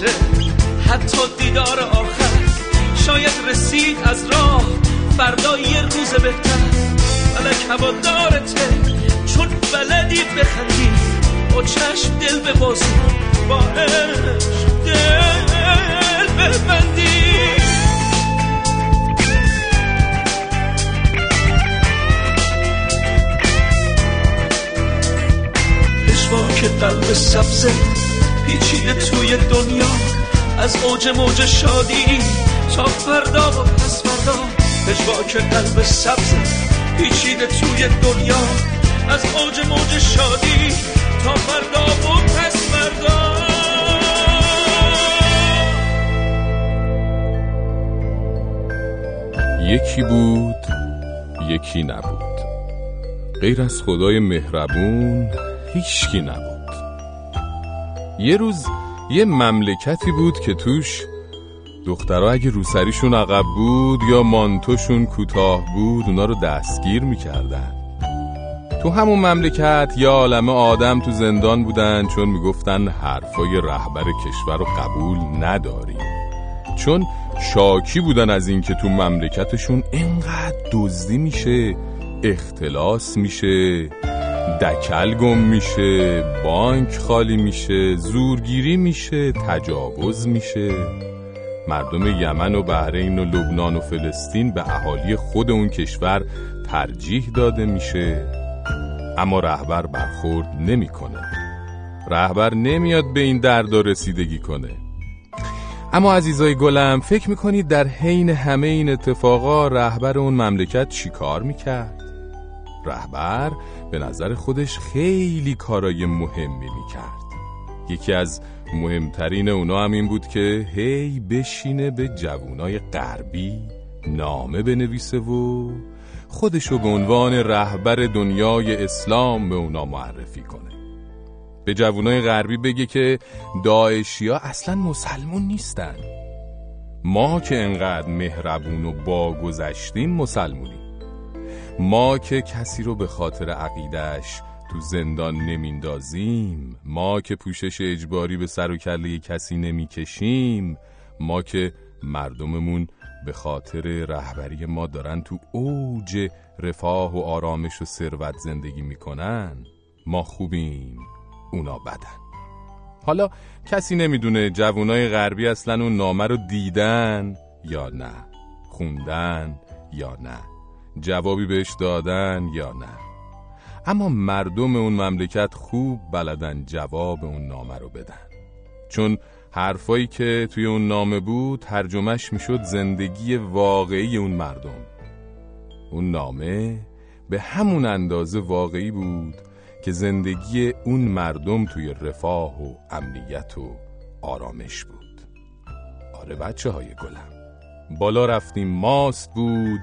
میشه حتی دیدار آخر شاید رسید از راه. فردا یه روز بهتر. فلک هوادارته چون بلدی بخندی. با چشم دل به بازی. با دل ببندی. که قلب سبزه. پیچیده توی دنیا. از اوج موج شادی تا فردا و پس فردا. که قلب سبزه پیچیده توی دنیا. از اوج موج شادی تا فردا و پس فردا. یکی بود یکی نبود. غیر از خدای مهربون هیچکی نبود. یه روز یه مملکتی بود که توش دخترها اگه روسریشون عقب بود یا مانتوشون کوتاه بود اونا رو دستگیر می‌کردن. تو همون مملکت یا عالم آدم تو زندان بودن چون می‌گفتن حرفای رهبر کشور رو قبول نداریم. چون شاکی بودن از اینکه تو مملکتشون انقدر دزدی میشه اختلاس میشه. دکل گم میشه بانک خالی میشه زورگیری میشه تجاوز میشه مردم یمن و بحرین و لبنان و فلسطین به اهالی خود اون کشور ترجیح داده میشه اما رهبر برخورد نمی‌کنه. رهبر نمیاد به این درد رسیدگی کنه اما عزیزای گلم فکر می‌کنید در حین همه این اتفاقا رهبر اون مملکت چی کار می‌کرد؟ رهبر به نظر خودش خیلی کارای مهمی می‌کرد. یکی از مهمترین اونا هم این بود که هی بشینه به جوونای غربی نامه بنویسه و خودشو به عنوان رهبر دنیای اسلام به اونا معرفی کنه. به جوونای غربی بگه که داعشیا اصلا مسلمون نیستن. ما که انقدر مهربون و باگذشتیم مسلمونیم. ما که کسی رو به خاطر عقیدش تو زندان نمیندازیم ما که پوشش اجباری به سر و کله کسی نمی‌کشیم ما که مردممون به خاطر رهبری ما دارن تو اوج رفاه و آرامش و ثروت زندگی می‌کنن ما خوبیم اونا بدن. حالا کسی نمی‌دونه جوانای غربی اصلا اون نامه رو دیدن یا نه خوندن یا نه. جوابی بهش دادن یا نه. اما مردم اون مملکت خوب بلدن جواب اون نامه رو بدن. چون حرفایی که توی اون نامه بود ترجمهش می‌شد زندگی واقعی اون مردم. اون نامه به همون اندازه واقعی بود که زندگی اون مردم توی رفاه و امنیت و آرامش بود. آره بچه های گلم. بالا رفتیم ماست بود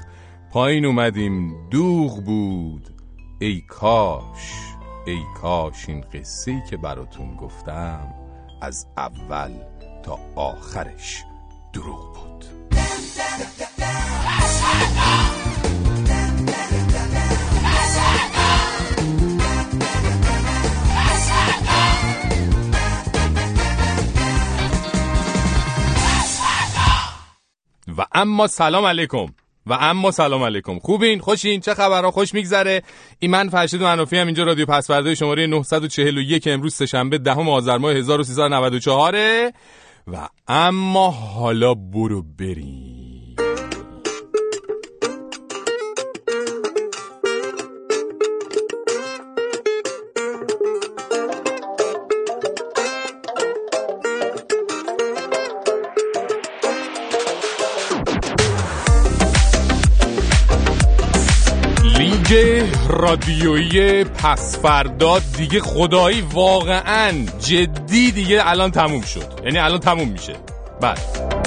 پایین اومدیم دوغ بود. ای کاش ای کاش این قصه که براتون گفتم از اول تا آخرش دروغ بود. و اما سلام علیکم. و اما سلام علیکم. خوبین؟ خوشین؟ چه خبرها؟ خوش میگذره. ایمن فرشید و انوفی هم اینجا رادیو پسورده شماره 941 امروز سهشنبه دهم آذر ماه 1394 و اما حالا برو بریم. رادیویی پس فردا دیگه خدایی واقعا جدی دیگه الان تموم شد. یعنی الان تموم میشه. بعد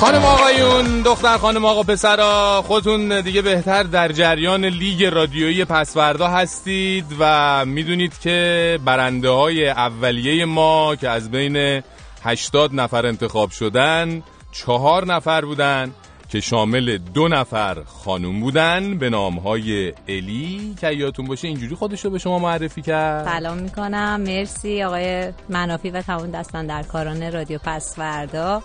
خانم آقایون دختر خانم آقا پسرا خودتون دیگه بهتر در جریان لیگ رادیویی پسوردا هستید و می‌دونید که برنده های اولیه ما که از بین 80 نفر انتخاب شدن چهار نفر بودن که شامل دو نفر خانوم بودن به نام های الی که یادتون باشه اینجوری خودش رو به شما معرفی کرد. سلام می‌کنم. مرسی آقای منافی و تمام دستان در کاران رادیو پسوردا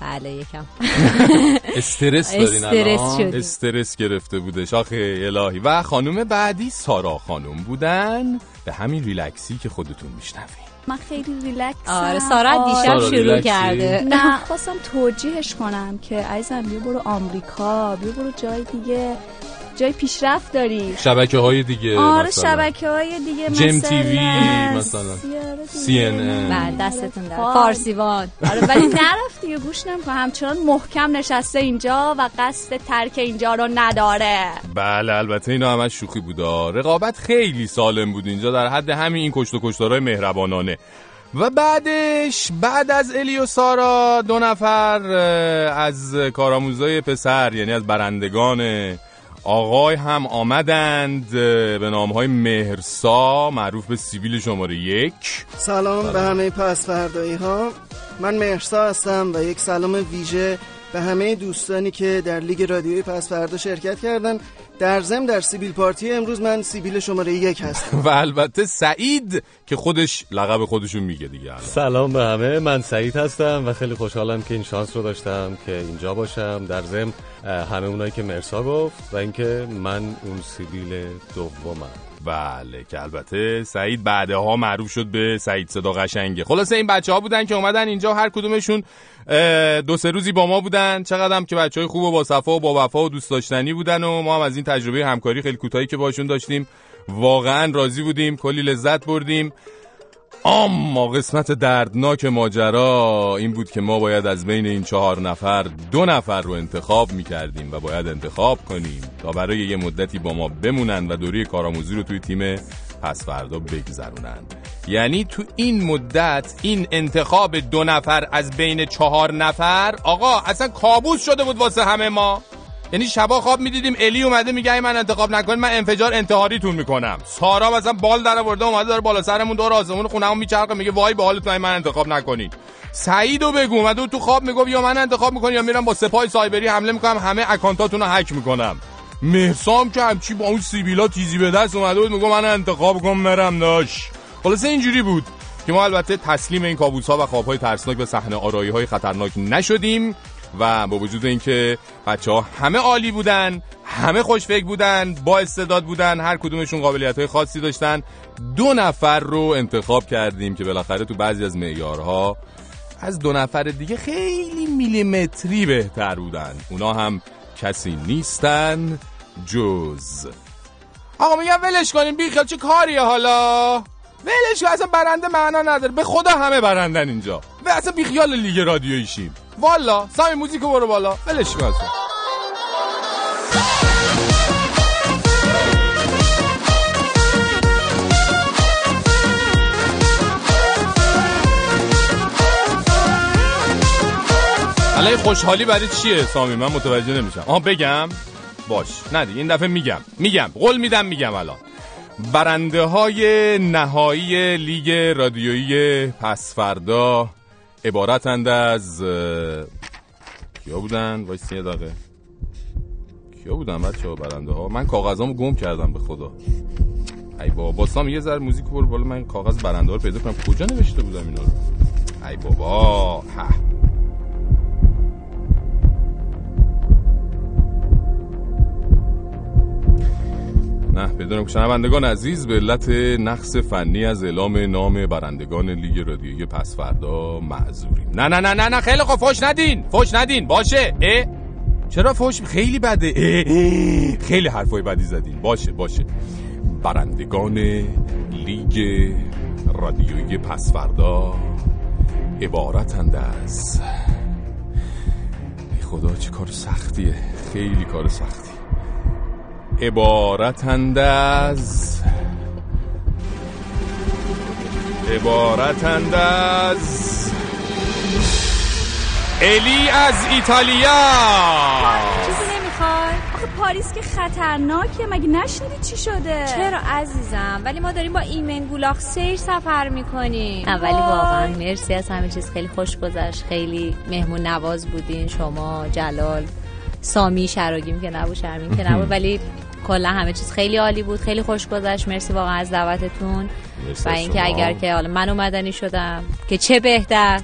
بله یکم. استرس دارین استرس الان؟ استرس گرفته بودش. آخه الهی. و خانوم بعدی سارا خانوم بودن. به همین ریلکسی که خودتون میشنوین. من خیلی ریلکس آره سارا دیشب سارا شروع ریلکسی. کرده. نه خواستم توجیهش کنم که عزیزم بیا برو آمریکا بیا برو جای دیگه. جای پیشرفت داری؟ شبکه های دیگه آره مثلا. شبکه های دیگه جم مثلا. تیوی مثلا. CNN. بله دستتون در وای. فارسیوان آره ولی نرفت دیگه گوش نمی‌کنه همچنان محکم نشسته اینجا و قصد ترک اینجا رو نداره. بله البته اینا همش شوخی بودا رقابت خیلی سالم بود اینجا. در حد همین این کشت و کشتارهای مهربانانه. و بعدش بعد از الی و سارا دو نفر از کارآموزای پسر یعنی از برندگان آقای هم آمدند به نام های مهرسا معروف به سیبیل شماره یک. سلام به همه پس فردایی ها من مهرسا هستم و یک سلام ویژه به همه دوستانی که در لیگ رادیوی پس فردا شرکت کردن در ضمن در سیبیل پارتی امروز من سیبیل شماره یک هستم. و البته سعید که خودش لقب خودشون میگه دیگه الان. سلام به همه. من سعید هستم و خیلی خوشحالم که این شانس رو داشتم که اینجا باشم. در اه، همه اونایی که مرسا گفت و اینکه من اون سیبیل دومم. بله که البته سعید بعدها معروف شد به سعید صدا قشنگه. خلاصه این بچه ها بودن که اومدن اینجا هر کدومشون دو سه روزی با ما بودن. چقدرم که بچه های خوب و با صفا و با وفا و دوست داشتنی بودن و ما هم از این تجربه همکاری خیلی کوتاهی که باشون داشتیم واقعا راضی بودیم کلی لذت بردیم. اما قسمت دردناک ماجرا این بود که ما باید از بین این چهار نفر دو نفر رو انتخاب می‌کردیم و باید انتخاب کنیم تا برای یه مدتی با ما بمونن و دوره کارآموزی رو توی تیم پس فردا بگذرونن یعنی تو این مدت این انتخاب دو نفر از بین چهار نفر آقا اصلا کابوس شده بود واسه همه ما. یعنی شبا خواب می‌دیدیم الی اومده میگه من انتخاب نکنید من انفجار انتحاریتون می‌کنم. سارا مثلا بال در آورده اومده داره بالا سرمون دور آسمون خونمون میچرخه میگه وای به حالتون من انتخاب نکنید. سعیدو بگو اومده تو خواب می‌گفت یا من انتخاب می‌کنم یا میرم با سپاه سایبری حمله می‌کنم همه اکانتاتون رو هک می‌کنم. مهرسام که همچی با اون سیبیلا تیزی به دست اومده بود میگه من انتخاب کنم مرم داش. خلاصه اینجوری بود که ما البته تسلیم این کابوس ها و خواب های ترسناک و صحنه آرایی های خطرناک نشدیم و با وجود اینکه بچه ها همه عالی بودن همه خوشفکر بودن با استعداد بودن هر کدومشون قابلیت های خاصی داشتن دو نفر رو انتخاب کردیم که بالاخره تو بعضی از معیارها از دو نفر دیگه خیلی میلیمتری بهتر بودن. اونا هم کسی نیستن. جز. آقا میگم ولش کنیم بیخیال چه کاریه حالا؟ ولش اصلا برنده معنا نداره. به خدا همه برندن اینجا. و اصلا بیخیال لیگ رادیویی شیم والا سامی موزیکو برو بالا. ولش کن الان خوشحالی برای چیه سامی؟ من متوجه نمیشم. آها بگم. باش. نه دیگه این دفعه میگم. میگم. قول میدم میگم الان. برنده های نهایی لیگ رادیویی پسفردا عبارتند از کیا بودن؟ وایسی یه دقیقه. کیا بودن بچه ها برنده ها من کاغذامو گم کردم به خدا. ای بابا باستام یه ذره موزیک برو بالا. من کاغذ برنده ها رو پیدا کنم. کجا نوشته بودم اینا رو؟ ای بابا ها. نه بدونم که شنوندگان عزیز به علت نقص فنی از اعلام نام برندگان لیگ رادیویی پس فردا معذوریم. نه نه نه نه نه خیلی خوب فوش ندین فوش ندین باشه. اه؟ چرا فوش؟ خیلی بده. اه اه خیلی حرفای بدی زدین. باشه باشه. برندگان لیگ رادیویی پس فردا عبارتند از خدا چه کار سختیه. خیلی کار سختی. عبارتند از عبارتند از الی از ایتالیا. چیزی نمی‌خوای؟ آخه پاریس که خطرناکه مگه نشنیدی چی شده؟ چرا عزیزم؟ ولی ما داریم با ایمن گولاخ سیر سفر می‌کنیم. ولی واقعا مرسی از همه چیز خیلی خوش گذشت خیلی مهمون نواز بودین شما جلال سامی شراگیم که نبود شرمین که نبود ولی کلا همه چیز خیلی عالی بود. خیلی خوش گذشت. مرسی واقعا از دعوتتون. و اینکه. اگر که حالا من اومدنی شدم که چه بهتر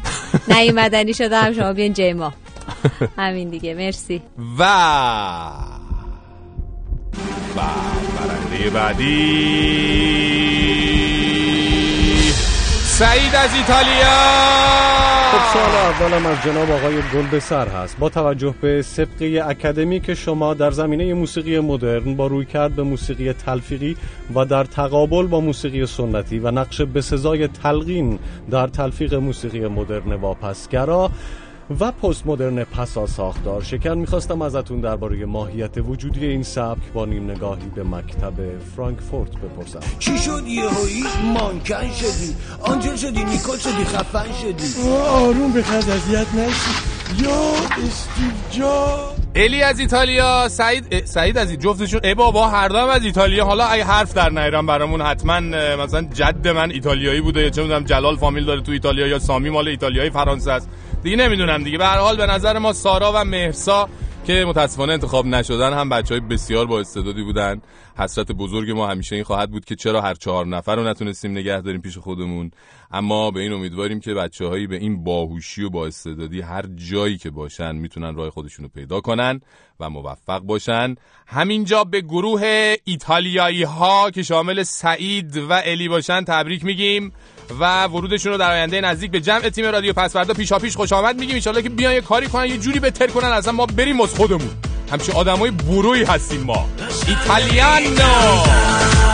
نه مدنی شدم شما بیان جیما همین دیگه. مرسی. و و برنده بعدی. سعید از ایتالیا. سوال اولم از جناب آقای گلبسر هست. با توجه به سبقه اکادمی که شما در زمینه موسیقی مدرن با روی کرد به موسیقی تلفیقی و در تقابل با موسیقی سنتی و نقش بسزای تلقین در تلفیق موسیقی مدرن واپسگرا و پست مدرن پسا ساختار. شکر می‌خواستم ازتون درباره ماهیت وجودی این سبک با نیم نگاهی به مکتب فرانکفورت بپرسم. چی شد یهویی مانکن شدی. آنجل شدی نیکل شدی خفن شدی. آروم بخند اذیت نشی. یا استیو جا الی از ایتالیا سعید سعید از جفتشون ای بابا هر دو از ایتالیا. حالا اگه حرف در نیرم برامون حتما مثلا جد من ایتالیایی بوده. یا چه می‌دونم جلال فامیل داره تو ایتالیا یا سامی مال ایتالیایی فرانسه است. دیگه نمی‌دونم دیگه. به هر حال به نظر ما سارا و مهرسا که متاسفانه انتخاب نشدن هم بچه های بسیار با استعدادی بودن. حسرت بزرگ ما همیشه این خواهد بود که چرا هر چهار نفر رو نتونستیم نگه داریم پیش خودمون. اما به این امیدواریم که بچه هایی به این باهوشی و با استعدادی هر جایی که باشن می‌تونن راه خودشون رو پیدا کنن و موفق باشن. همینجا به گروه ایتالیایی ها که شامل سعید و الی باشن تبریک میگیم. و ورودشون رو در آینده نزدیک به جمع تیم رادیو پسوردا پیشا پیش خوش آمد میگیم. ان که بیان یه کاری کنن یه جوری بهتر کنن اصلا ما بریم از خودمون. همچین آدمای بروی هستیم ما. ایتالیانو.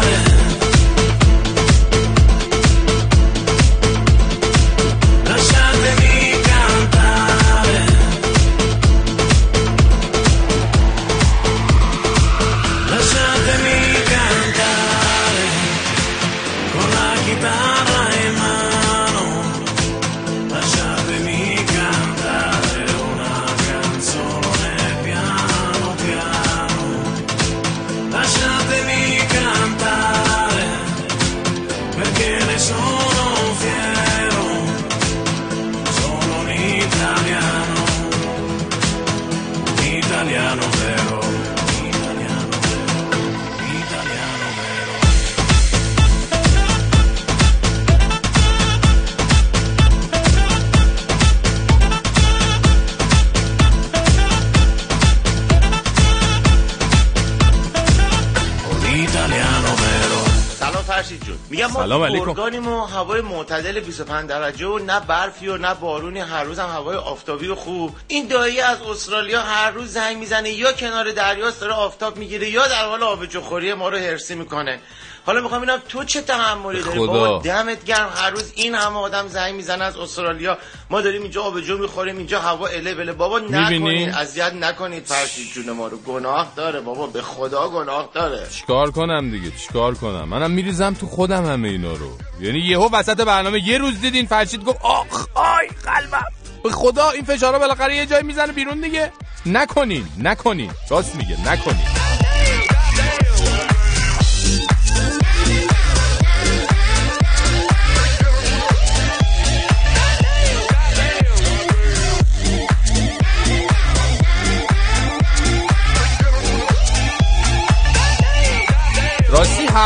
علیکم. گرگانیم و هوای معتدل 25 درجه و نه برفی و نه بارونی هر روز هم هوای آفتابی و خوب. این دایی از استرالیا هر روز زنگ می‌زنه یا کنار دریاست داره آفتاب می‌گیره یا در حال آبجوخوری ما رو هرسی می‌کنه. حالا می‌خوام ببینم تو چه تحملی داری. بابا دمت گرم. هر روز این همه آدم زنگ می‌زنه از استرالیا. ما داریم اینجا آبجو می‌خوریم اینجا هوا اله بله. بابا؟ نکنید. اذیت نکنید. فرشید جون ما رو گناه داره بابا. به خدا گناه داره. چیکار کنم دیگه؟ چیکار کنم؟ منم میریزم تو خودم همه اینا رو. یعنی یهو وسط برنامه یه روز دیدین فرشید گفت آخ آی قلبم. به خدا این فشارا بالاخره یه جای می‌زنه بیرون دیگه. نکنین نکنین. راست میگه نکنین.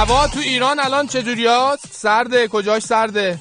هوا تو ایران الان چجوری هست؟ سرده کجاش سرده؟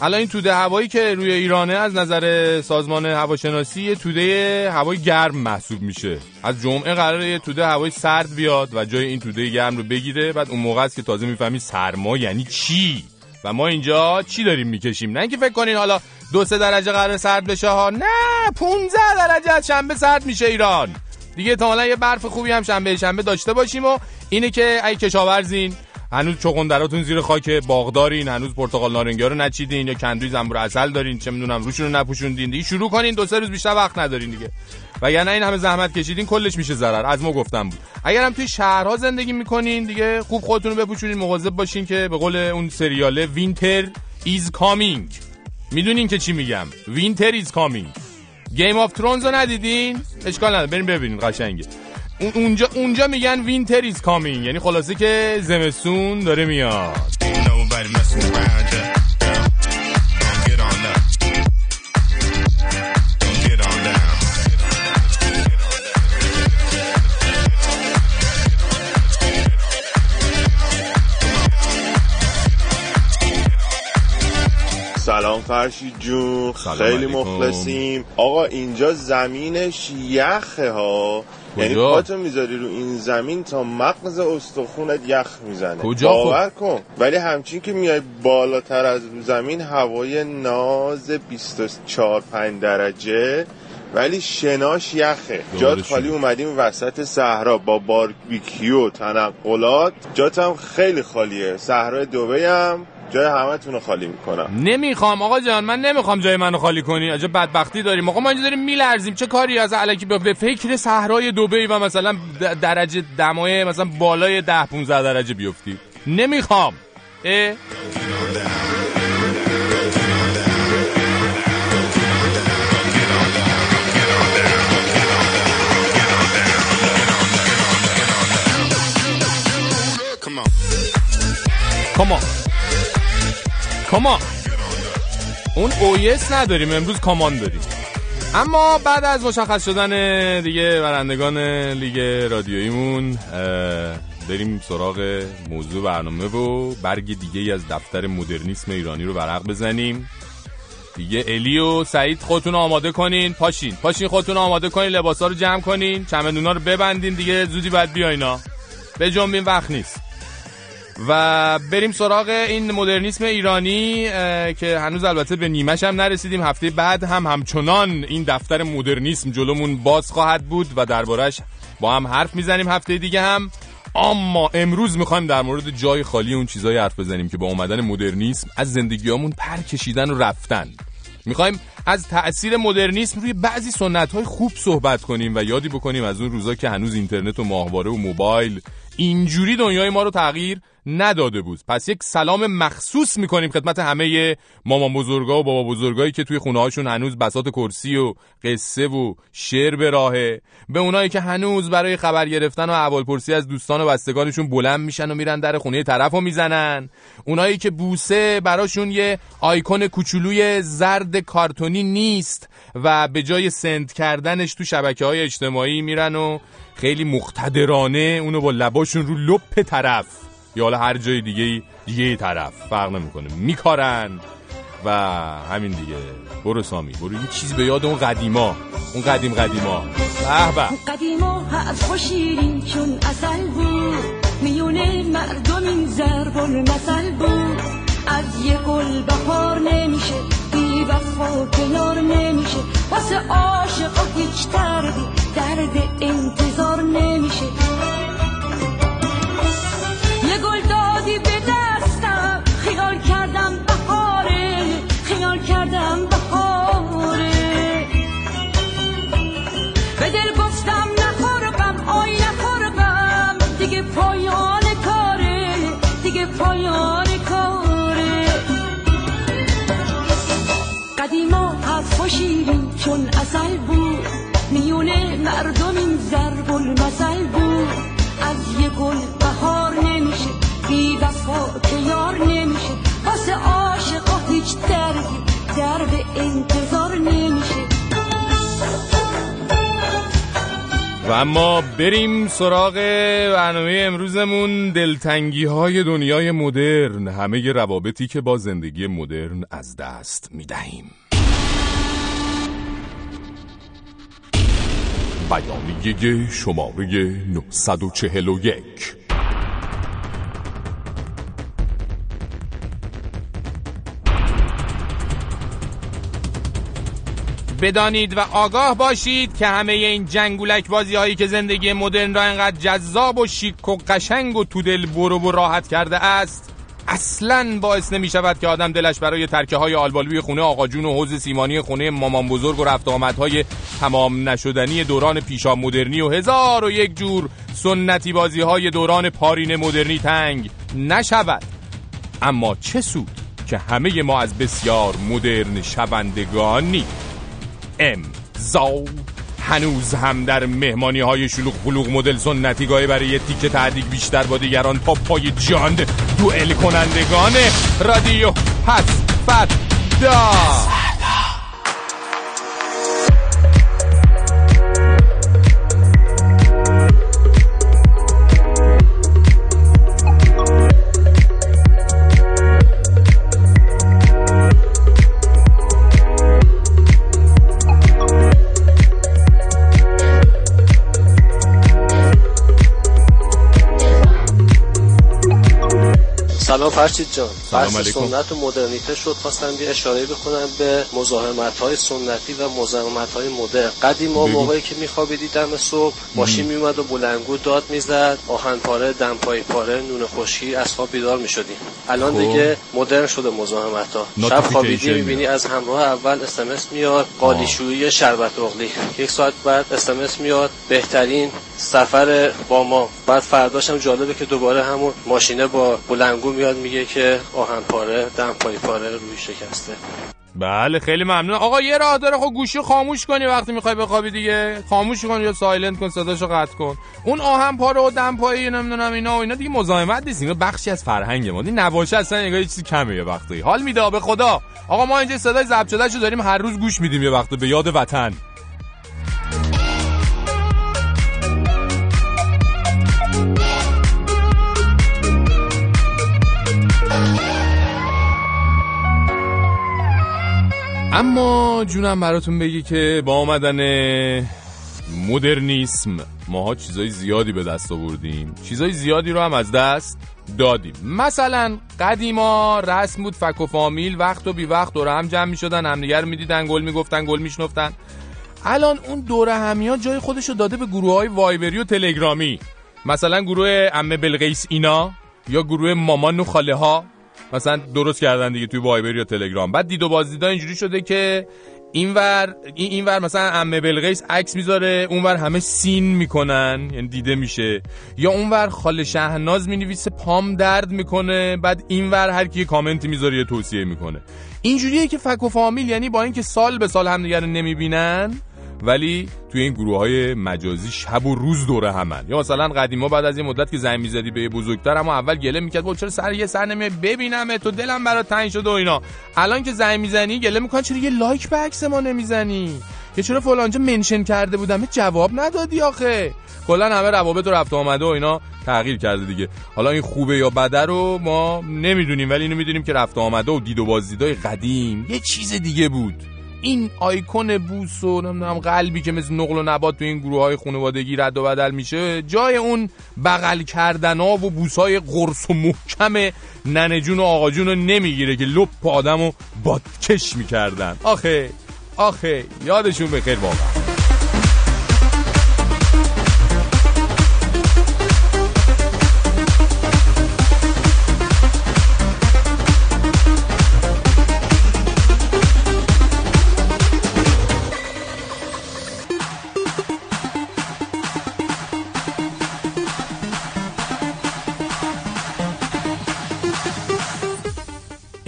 الان این توده هوایی که روی ایرانه از نظر سازمان هواشناسی یه توده هوای گرم محسوب میشه. از جمعه قراره یه توده هوای سرد بیاد و جای این توده گرم رو بگیره. بعد اون موقع است که تازه می‌فهمی سرما یعنی چی؟ و ما اینجا چی داریم می‌کشیم؟ نه اینکه فکر کنین حالا دو سه درجه قرار سرد بشه ها. نه 15 درجه از شنبه سرد میشه ایران. دیگه احتمالا یه برف خوبی هم شنبه شنبه داشته باشیم و اینه که ای کشاورزین هنوز چغندراتون زیر خاک باغدارین هنوز پرتقال نارنگی رو نچیدین یا کندوی زنبور عسل دارین چه می‌دونم روشون رو نپوشوندین دیگه. شروع کنین دو سه روز بیشتر وقت ندارین دیگه. وگرنه این همه زحمت کشیدین کلش میشه ضرر از ما گفتم بود. اگر هم توی شهرها زندگی می‌کنین دیگه خوب خودتون رو بپوشونین مواظب باشین که به قول اون سریاله winter is coming. می‌دونین که چی میگم؟ winter is coming. Game of Thrones رو ندیدین؟ اشکال نداره بریم ببینیم قشنگه. اونجا اونجا میگن winter is coming یعنی خلاصه که زمستون داره میاد. سلام فرشید جون سلام خیلی علیکم. مخلصیم آقا اینجا زمینش یخه ها یعنی؟ پاتو می‌ذاری رو این زمین تا مغز استخونت یخ می‌زنه. کجا باور کن. ولی همچین که میای بالاتر از زمین هوای ناز 24 5 درجه ولی شناش یخه. جات خالی. اومدیم وسط صحرا با باربیکیو تنقلات. جات هم خیلی خالیه. صحرای دبی هم جای همتون رو خالی می‌کنم. نمی‌خوام آقا جان من نمی‌خوام جای منو خالی کنی. عجب بدبختی داریم. آقا ما اینجا داریم میلرزیم. چه کاری از علکی به فکر صحرای دبی و مثلا درجه دمای مثلا بالای ده 15 درجه بیفتی؟ نمی‌خوام. اه؟ Come on. کاما کاما اون اویس نداریم امروز کامان داریم. اما بعد از مشخص شدن دیگه برندگان لیگ رادیوییمون بریم سراغ موضوع برنامه و برگ دیگه از دفتر مدرنیسم ایرانی رو ورق بزنیم. دیگه الی و سعید خودتون آماده کنین. پاشین پاشین خودتون آماده کنین لباسا رو جمع کنین. چمدونا رو ببندین دیگه زودی باید بیاینا به جنبین وقت نیست. و بریم سراغ این مدرنیسم ایرانی که هنوز البته به نیمش هم نرسیدیم. هفته بعد هم همچنان این دفتر مدرنیسم جلومون باز خواهد بود و دربارش با هم حرف می‌زنیم. هفته دیگه هم. اما امروز می‌خوایم در مورد جای خالی اون چیزای حرف بزنیم که با اومدن مدرنیسم از زندگیامون پر کشیدن و رفتن. می‌خوایم از تأثیر مدرنیسم روی بعضی سنت های خوب صحبت کنیم و یادی بکنیم از اون روزا که هنوز اینترنت و ماهواره و موبایل اینجوری دنیای ما رو تغییر نداده بود. پس یک سلام مخصوص می‌کنیم خدمت همه مامان بزرگا و بابا بزرگایی که توی خونه هاشون هنوز بسات کرسی و قصه و شعر به راهه. به اونایی که هنوز برای خبر گرفتن و احوالپرسی از دوستان و بستگانشون بلند میشن و میرن در خونه طرف رو می‌زنن. اونایی که بوسه براشون یه آیکون کوچولوی زرد کارتونی نیست و به جای سند کردنش تو شبکه های اجتماعی میرن و خیلی مقتدرانه اونو با لباشون رو لپ طرف یا حالا هر جای دیگه یه طرف. فرق نمی‌کنه. میکارن و همین دیگه. برو سامی برو. یه چیز به یاد اون قدیما. اون قدیم قدیما. به به. قدیما حرف و شیرین چون اصل بود. میونه مردم این ضرب المثل بود. از یه گل بهار نمیشه. وفا کنار نمیشه. واسه عاشق و هیچ دردی درد انتظار نمیشه. یه گل دادی به و شیرین چون اصل بود. میونه مردم این ضرب المثل بود. از یه گل بهار نمیشه بی وفا یار نمیشه. واسه عاشقا هیچ دردی درد انتظار نمیشه. و اما بریم سراغ برنامه امروزمون دلتنگی های دنیای مدرن. همه روابطی که با زندگی مدرن از دست می‌دهیم. بیانیه شماره 941 بدانید و آگاه باشید که همه این جنگولک بازی هایی که زندگی مدرن را انقدر جذاب و شیک و قشنگ و تو دل برو و راحت کرده است اصلا باعث نمی شود که آدم دلش برای ترکه های آلبالوی خونه آقاجون و حوز سیمانی خونه مامان بزرگ و رفت آمدهای تمام نشدنی دوران پیشا مدرنی و هزار و یک جور سنتی بازی های دوران پارین مدرنی تنگ نشود. اما چه سود که همه ما از بسیار مدرن شوندگانی ام زاو هنوز هم در مهمانی های شلوغ بلوغ مدل سنتی گاهی برای تیکه تعدیق بیشتر با دیگران تا پای جاند. دوئل کنندگان رادیو پس فردا سلام فرشید جان بحث. سنت و مدرنیته شد خواستم یه اشاره بکنم به مزاحمت های سنتی و مزاحمت های مدرن قدیما بگو. موقعی که میخوابیدی دم صبح ماشین میومد و بلنگو داد می‌زد آهن پاره دمپایی پاره نون خشکی از خواب بیدار می‌شدیم الان خب. دیگه مدرن شده مزاحمت ها شب خوابیدی می‌بینی. از همراه اول اسمس میاد قالیشویی شربت اغلی یک ساعت بعد اسمس میاد بهترین سفر با ما بعد فرداش هم جالبه که دوباره همون ماشینه با بلنگو میاد میگه که آهن پاره دمپایی پاره روی شکسته. بله خیلی ممنون. آقا یه راه داره. خب گوشی خاموش کنی وقتی می‌خوای بخوابی دیگه. خاموش کن یا سایلنت کن صداشو قطع کن. اون آهن پاره و دم پایی نمی‌دونم اینا و اینا دیگه مزاحمت نیست. اینا بخشی از فرهنگ ما. این نواشه اصلا انگار یه چیزی کمه یه وقتی. حال میده به خدا. آقا ما اینجا صدای ضبط شده داریم هر روز گوش میدیم یه وقت. به یاد وطن. اما جونم براتون بگی که با آمدن مدرنیسم ماها چیزای زیادی به دست آوردیم. چیزای زیادی رو هم از دست دادیم. مثلا قدیما رسم بود فک و فامیل وقت و بی وقت دور هم جمع می شدن همدیگر می دیدن گل می گفتن گل می شنفتن الان اون دوره همی ها جای خودش رو داده به گروه های وایبری و تلگرامی. مثلا گروه امه بلقیس اینا یا گروه مامان و خاله ها. مثلا درست کردن دیگه توی وایبر یا تلگرام. بعد دید و بازدیدا اینجوری شده که اینور این اینور مثلا عمه بلقیس عکس می‌ذاره اونور همه سین می‌کنن یعنی دیده میشه. یا اونور خاله شهناز می‌نویسه پام درد می‌کنه بعد اینور هر کی کامنتی می‌ذاره یه توصیه می‌کنه. اینجوریه که فک و فامیل یعنی با اینکه سال به سال همدیگه رو نمی‌بینن ولی توی این گروه های مجازی شب و روز دوره همن. یا مثلا قدیما بعد از یه مدت که زنگ می‌زدی به بزرگتر اما اول گله می‌کرد با چرا سر یه سر نمیای؟ ببینم تو دلم برات تنگ شده و اینا. الان که زنگ می‌زنی گله می‌کنن چرا یه لایک به عکس ما نمی‌زنی؟ که چرا فلانجا منشن کرده بودم؟ جواب ندادی آخه. کلا همه روابط و رفت آمده و اینا تغییر کرده دیگه. حالا این خوبه یا بده رو ما نمی‌دونیم ولی اینو می‌دونیم که رفت آمده و دید و بازدیدای قدیم یه چیز دیگه بود. این آیکون بوس و نمی‌دونم قلبی که مثل نقل و نبات تو این گروه های خانوادگی رد و بدل میشه جای اون بغل کردن ها و بوس های قرص و محکم ننه جون و آقا جون رو نمی‌گیره که لپ آدم رو بادکش می‌کردن. آخه آخه یادشون بخیر واقعا.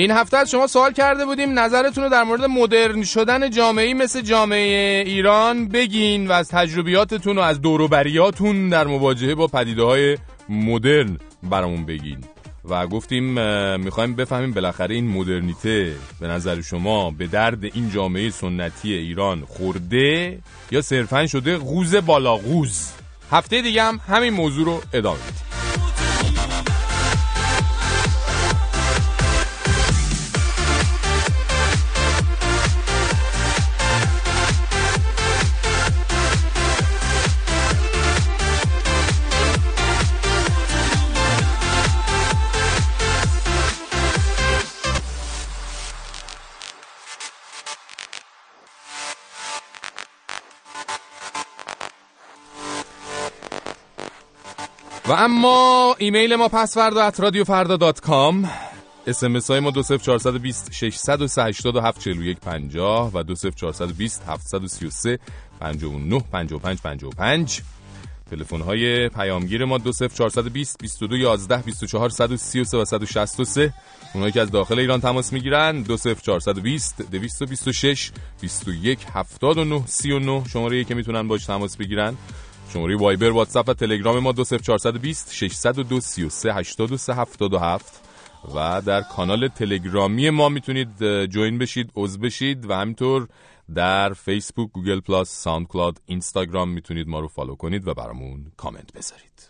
این هفته از شما سوال کرده بودیم نظرتون رو در مورد مدرن شدن جامعه مثل جامعه ایران بگین و از تجربیاتتون و از دوروبریاتون در مواجهه با پدیده های مدرن برامون بگین. و گفتیم می‌خوایم بفهمیم بالاخره این مدرنیته به نظر شما به درد این جامعه سنتی ایران خورده یا صرفا شده غوز بالا غوز هفته دیگه هم همین موضوع رو ادامه میدیم. و اما ایمیل ما پسفردا at رادیو فردا dot com SMS های ما دو صفر 420 637 41 50 و دو صفر 420 733 59 55 55 تلفن های پیامگیر ما 20420 22 11 24 133 و 163 اونایی که از داخل ایران تماس می‌گیرن 20420 226 21 79 39 شماره که می‌تونن باش تماس بگیرن. شماره وایبر واتساپ و تلگرام ما 20420 602 33 83 77 و در کانال تلگرامی ما می‌تونید join بشید عضو بشید و همینطور در فیسبوک گوگل پلاس ساوند کلاد اینستاگرام می‌تونید ما رو follow کنید و برامون کامنت بذارید.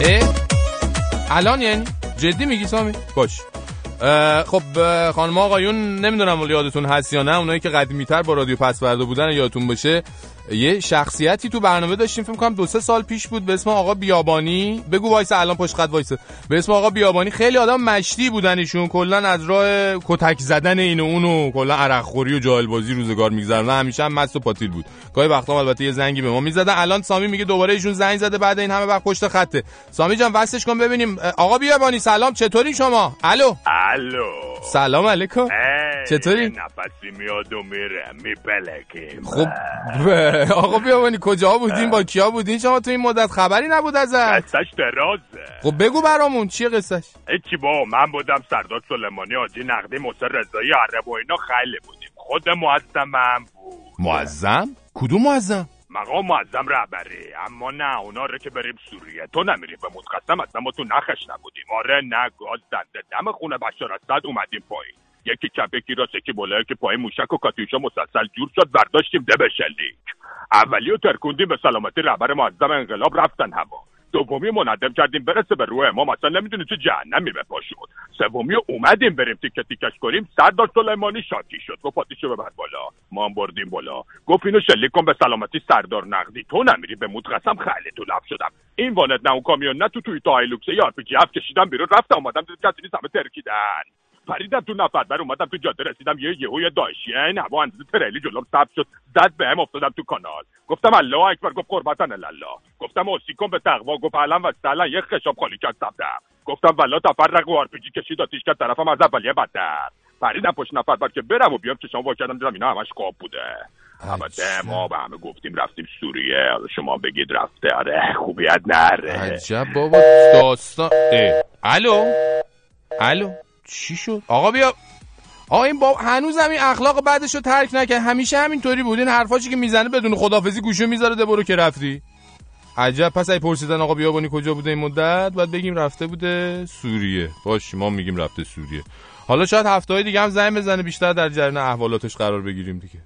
اه؟ الان یعنی؟ جدی میگی سامی؟ باش. خب خانم آقایون نمی‌دونم ولی یادتون هست یا نه اونایی که قدیمیتر با رادیو پسفردا بودن یادتون باشه. یه شخصیتی تو برنامه داشتیم فکر کنم دو سه سال پیش بود به اسم آقا بیابانی. بگو وایس الان پشت خط وایس به اسم آقا بیابانی. خیلی آدم مشتی بودن ایشون. کلا از راه کتک زدن این و اونو کلا عرق خوری و جاهل بازی روزگار میگذرونن. همیشه هم مست و پاتیل بود. گاهی وقتا البته یه زنگی به ما می‌زدن الان سامی میگه دوباره ایشون زنگ زده بعد این همه وقت پشت خطه. سامی جان وصلش کن ببینیم. آقا بیابانی سلام. چطوری شما؟ الو؟ الو. سلام علیکم. چطوری؟ نفسی میاد و میره میپلکیم خب آقا بیابانی کجا بودین با کیا بودین شما تو این مدت خبری نبود ازت. قصهش درازه. خب بگو برامون چیه قصهش؟ هیچی با من بودم سردار سلیمانی آجی نقدی موسی رضایی عرب و اینا خیلی بودیم. خود معظمم بود. معظم؟ کدوم معظم؟ مقام معظم رهبری. اما نه اونا رو که بریم سوریه. تو نمیری به متقسم اصلا ما تو نخش نبودیم. آره نه گاز دنده دم خونه بشار اسد اومدیم پایین. یکی چپ یکی راست یکی بالا که پای موشک و کاتیوشا مسلسل جور شد برداشتیم ده به شلیک. اولی رو ترکوندیم به سلامتی رهبر معظم انقلاب رفتن هوا. دومی منظم کردیم برسه به روح امام اصلا نمی‌دونی چه جهنمی به شد. سومی اومدیم بریم تیکه تیکش کنیم سردار سلیمانی شاکی شد. گفت پاتیشو ببر بالا. ما هم بردیم بالا. گفت اینو شلیک کن به سلامتی سردار نقدی. تو نمیری به مود قسم خیلی تو لب شدم. این وانت نه اون کامیون نه تویوتا هایلوکس یار پی کشیدم بیرون رفتم اومدم دید کسی نیست همه ترکیدن. پریدم تو نفر بر اومدم تو جاده رسیدم یه یهو یه داعشی این هوا اندازه تریلی جلوم سبز شد. زد بهم افتادم تو کانال. گفتم الله اکبر گفت قربتا الی الله گفتم اوصیکم به تقوا گفت علم و صلاح یه خشاب خالی کرد سبدم. گفتم والا تفرق و آرپیجی کشید آتیش کرد. طرفم از اولیه بدتر پریدم پشت نفر بر که برم و بیام چشام وا کردم. دیدم اینا همش خواب بوده. البته ما به همه گفتیم رفتیم سوریه. شما بگید رفته. آره خوبیت نره. عجب بابا. داستان. الو؟ الو؟ چی شد؟ آقا بیا. آقا این با هنوز همین اخلاق بعدش رو ترک نکرد. همیشه همینطوری بود. این حرفاشی که می‌زنه بدون خدافزی گوشو می‌ذاره ده برو که رفتی. عجب. پس ای پرسیدن آقا بیابانی کجا بوده این مدت باید بگیم رفته بوده سوریه. باش ما میگیم رفته سوریه. حالا شاید هفته های دیگه هم زنگ بزنه بیشتر در جریان احوالاتش قرار بگیریم دیگه.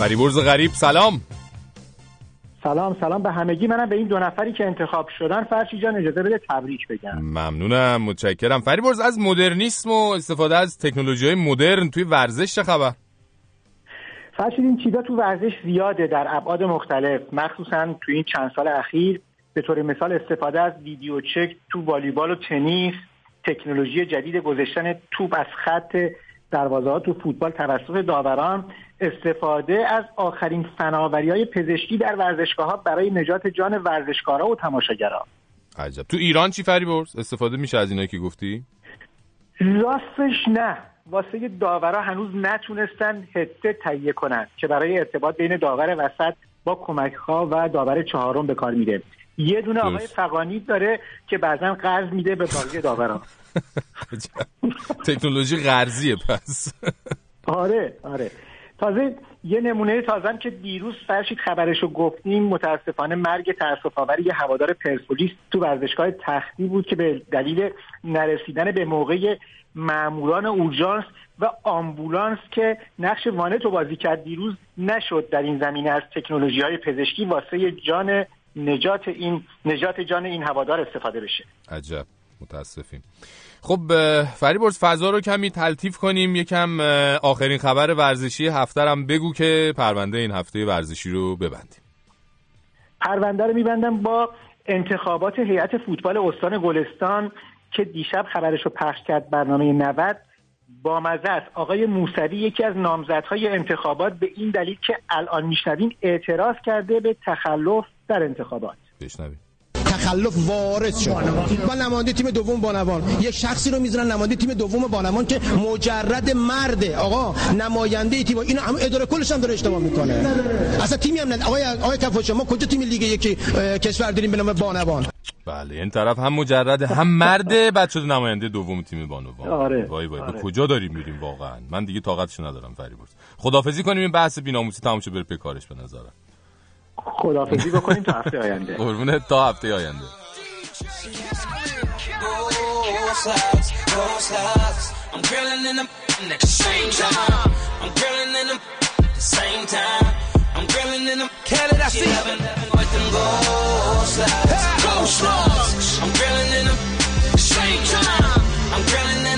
فریبرز غریب. سلام. سلام سلام به همگی. منم به این دو نفری که انتخاب شدن فرشی جان اجازه بده تبریک بگم. ممنونم متشکرم. فریبرز از مدرنیسم و استفاده از تکنولوژی های مدرن توی ورزش چه خبر؟ فرشید این چیزا تو ورزش زیاده در ابعاد مختلف. مخصوصا تو این چند سال اخیر به طور مثال استفاده از ویدیو چک تو والیبال و تنیس تکنولوژی جدید گذاشتن توپ از خط دروازه ها تو فوتبال توسط داوران. استفاده از آخرین فناوری های پزشکی در ورزشگاه ها برای نجات جان ورزشکارا و تماشاگران عجب. تو ایران چی فریبرز استفاده میشه از اینایی که گفتی؟ راستش نه. واسه داورا هنوز نتونستن هدسه تهیه کنن که برای ارتباط بین داور وسط با کمک ها و داور چهارم به کار میره. یه دونه آقای فقانی داره که بعضا قرض میده به باقی داورا. تکنولوژی قرضیه پس. آره آره. تازه یه نمونه تازم که دیروز فرشید خبرشو گفتیم متاسفانه مرگ تاسف آور یه هوادار پرسپولیس تو ورزشگاه تختی بود که به دلیل نرسیدن به موقع ماموران اورژانس و آمبولانس که نقش وانتو بازی کرد دیروز نشد در این زمینه از تکنولوژی های پزشکی واسه جان نجات این نجات جان این هوادار استفاده بشه. عجب. متاسفیم. خب فریبرز فضا رو کمی تلطیف کنیم. یکم آخرین خبر ورزشی هفته هم بگو که پرونده این هفته ورزشی رو ببندیم. پرونده رو میبندم با انتخابات هیئت فوتبال استان گلستان که دیشب خبرش رو پخش کرد برنامه 90 با است. آقای موسوی یکی از نامزدهای انتخابات به این دلیل که الان میشنویم اعتراض کرده به تخلف در انتخابات. بشنویم. تخلف وارد شد. و نماینده تیم دوم بانوان. یک شخصی رو می‌ذارن نماینده تیم دوم بانوان که مجرد مرده. آقا نماینده تیم. اینو هم اداره کلش هم داره اشتباه می‌کنه. اصلا تیمی هم نه آقای آقای کفاش ما کجا تیم لیگ یکی کشور داریم به نام بانوان؟ بله این طرف هم مجرد هم مرده. بعد شده نماینده دوم تیم بانوان. آره. وای وای آره. به کجا داریم میریم واقعا؟ من دیگه طاقتشو ندارم فریبرز. خدافظی کنیم این بحث بی‌ناموسی تموم شه بره پی کارش به نظرم. خدافزی بکنیم تا هفته آینده قربونه تا هفته آینده I'm grilling in them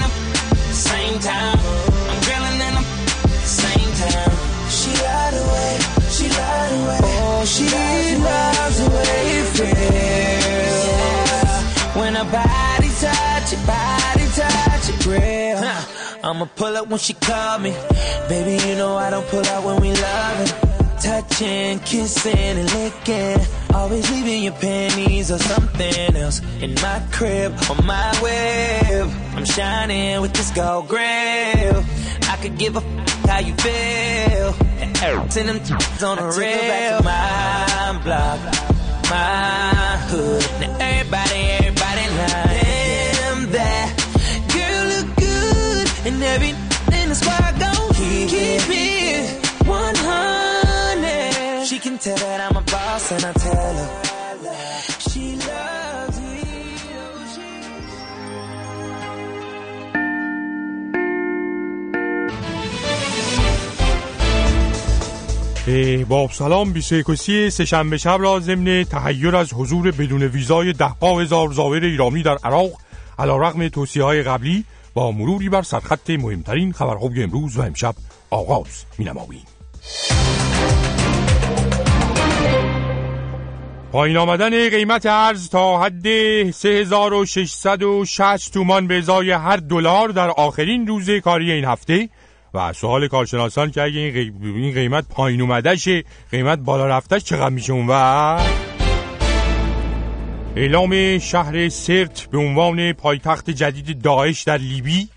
at the same time. When her body touch it, body touch it, real. Huh. I'ma pull up when she call me. Baby, you know I don't pull out when we loving. Touching, kissing, and licking. Always leaving your panties or something else in my crib on my web. I'm shining with this gold grill. I could give a f- how you feel. Send them t- on the rail. My block, my hood. Now everybody, good and everything is why I go keep, keep it 100. She can tell that I'm a boss and I tell her she loves me. با سلام 21 سهشنبه شب را ضمن تحیر از حضور بدون ویزای ده ها هزار زایر ایرانی در عراق علا رقم توصیه های قبلی با مروری بر سرخط مهمترین خبرهای امروز و امشب آغاز می نماییم. پایین آمدن قیمت ارز تا حد 3660 تومان به ازای هر دلار در آخرین روز کاری این هفته و سوال کارشناسان که اگه این, قی- این قیمت پایین اومدهشه قیمت بالا رفتش چقدر میشه اون اعلام شهر سرت به عنوان پایتخت جدید داعش در لیبی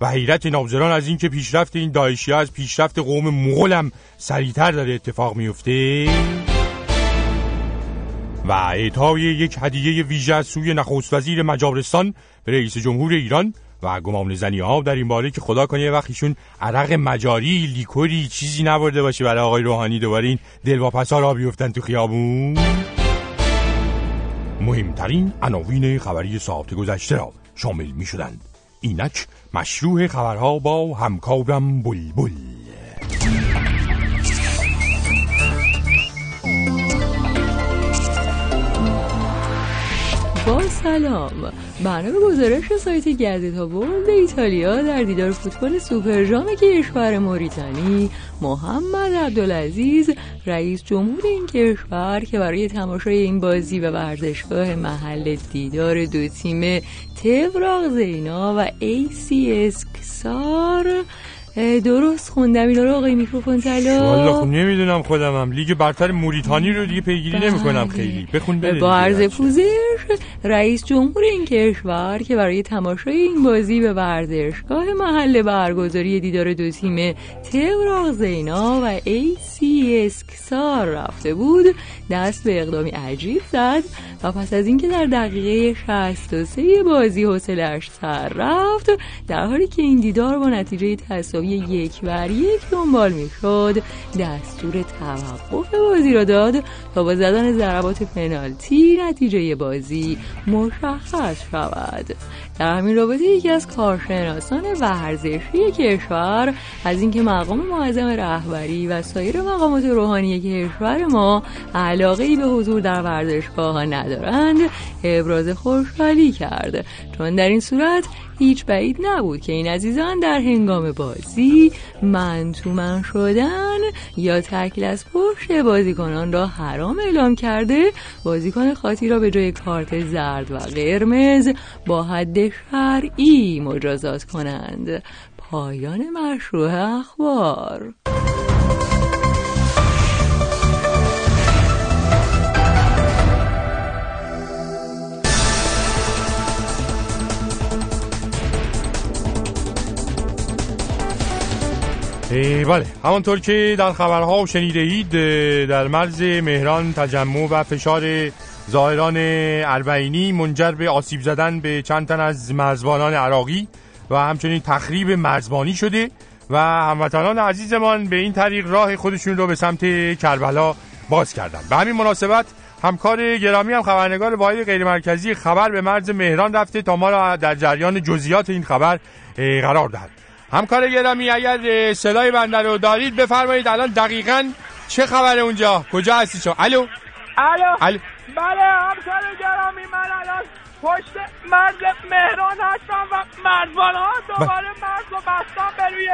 و حیرت ناظران از اینکه پیشرفت این داعشی از پیشرفت قوم مغول هم سریعتر داره اتفاق میفته و اعطای یک هدیه ویژه از سوی نخست وزیر مجارستان به رئیس جمهور ایران و گمان زنی ها در این باره که خدا کنه یه وقت ایشون عرق مجاری لیکوری چیزی نبرده باشه برای آقای روحانی دوباره این دلواپس ها را بیفتن تو خیابون. مهمترین عناوین خبری ساعت گذشته را شامل می شدند اینک مشروع خبرها با همکارم بلبل. سلام. برنامه گزارش سایت گردت ها برد ایتالیا در دیدار فوتبال سوپرژام کشور موریتانی محمد عبدالعزیز رئیس جمهور این کشور که برای تماشای این بازی و ورزشگاه محل دیدار دو تیم تبراق زینا و ای سی اسکسار اه، درست خوندم. اینا رو آقای میکروفون والا خب طلا نمی‌دونم خودمم لیگ برتر موریتانی رو دیگه پیگیری بله. نمی‌کنم خیلی. بخون بره با. عرض پوزش رئیس جمهور این کشور که برای تماشای این بازی به ورزشگاه محل برگزاری دیدار دو تیم تبراق زینا و ای سی اسکسار رفته بود. دست به اقدامی عجیب زد. و پس از اینکه در دقیقه 63 بازی حوصله‌اش سر رفت در حالی که این دیدار با نتیجه تساوی یک بر یک دنبال می‌شد دستور توقف بازی را داد تا با زدن ضربات پنالتی نتیجه بازی مشخص شود. در همین رابطه یکی از کارشناسان ورزشی کشور از اینکه مقام معظم رهبری و سایر مقامات روحانی کشور ما علاقه به حضور در ورزشگاه ها ندارند ابراز خوشحالی کرد. چون در این صورت هیچ بعید نبود که این عزیزان در هنگام بازی من تو من شدن یا تکل از پشت بازیکنان را حرام اعلام کرده بازیکن خاطی را به جای کارت زرد و قرمز با حد شرعی مجازات کنند. پایان مشروع اخبار. بله. همانطور که در خبرها شنیده اید در مرز مهران تجمع و فشار ظاهران اربعینی منجر به آسیب زدن به چند تن از مرزبانان عراقی و همچنین تخریب مرزبانی شده و هموطنان عزیزمان به این طریق راه خودشون رو به سمت کربلا باز کردن. به همین مناسبت همکار گرامی هم خبرنگار واحد غیر مرکزی خبر به مرز مهران رفته تا ما را در جریان جزئیات این خبر قرار دهد. همکار گرامی اگر صدای بنده رو دارید. بفرمایید الان دقیقا چه خبره اونجا؟ کجا هستی شما؟ الو؟ الو؟ الو؟ بله همکار گرامی من الان پشت مرز مهران هستم و مرزبان ها دوباره مرز رو بستم به روی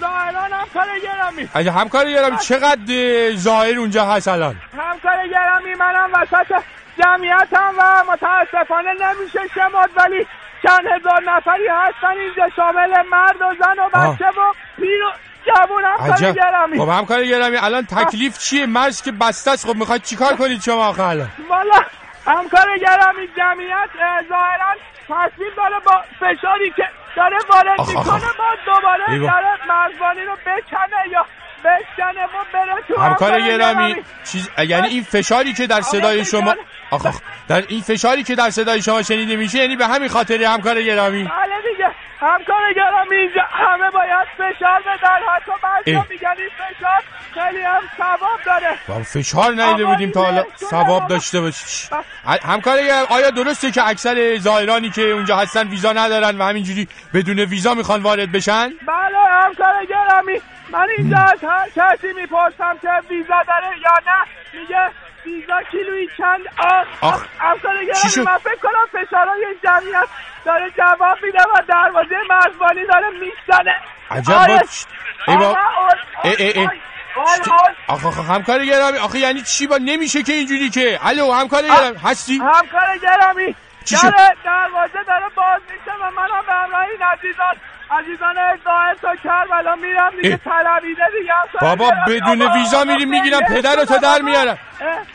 ظاهران همکار گرامی اگه همکار گرامی چقدر ظاهر اونجا هست الان؟ همکار گرامی منم وسط جمعیتم و متاسفانه نمیشه شمرد ولی چند هزار نفری هستن اینجا. شامل مرد و زن و بچه و پیر و جوون همکار گرامی. خب همکار گرامی الان تکلیف چیه؟ مرز که بسته است. خب می‌خواید چیکار کنید شما آخه الان؟ والا همکار گرامی جمعیت ظاهرا تصمیم داره با فشاری که داره وارد می‌کنه با دوباره داره مرزبانی رو بکنه یا بشکنه و بره تو همکار گرامی چیز یعنی این فشاری که در صدای شما آخ در این فشاری که در صدای شما شنیده میشه یعنی به همین خاطر همکار گرامی بله همکار گرامی اینجا همه باید فشار بدن. حتی بعضی میگن این فشار خیلی هم ثواب داره. فشار ندیده بودیم تا حالا ثواب داشته باشه همکار گرامی آیا درسته که اکثر زائرانی که اونجا هستن ویزا ندارن و همینجوری بدون ویزا می‌خوان وارد بشن؟ بله همکار گرامی. من اینجا از هر کسی می‌پرسم که ویزا داره یا نه میگه ویزا کیلویی چند؟ آخ آخ گرامی من فکر کنم فشارهای جمعیت داره جواب میده و دروازه مرزبانی داره می‌زنه عجب باش ای با ای ای ای. آخ آخ همکار گرامی آخه یعنی چی با نمیشه که اینجوری که؟ الو همکار گرامی هستی؟ همکار گرامی. چی شد؟ دروازه داره باز میشه و منم به همراه این عزیزان عزیزان ظاهر تا کربلا میرم دیگه طلبیده دیگه بابا بدون ویزا میریم می‌گیرم پدرتو در میارم.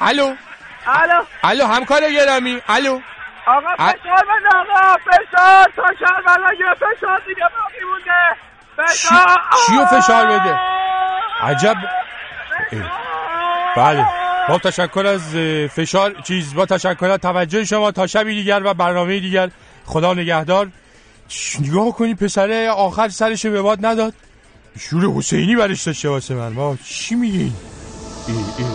الو؟ الو؟ الو همکار گرامی. الو؟ آقا فشار بده آقا. فشار تا کربلا یه فشار دیگه باقی مونده. فشار. چیو فشار بده؟ عجب. بله. با تشکر از فشار. چیز با تشکر از توجه شما تا شبی دیگر و برنامه دیگر. خدا نگهدار. نگاه کنی پسره آخر سرش به باد نداد. شور حسینی برش داشته واسه من. ما چی میگین ای ای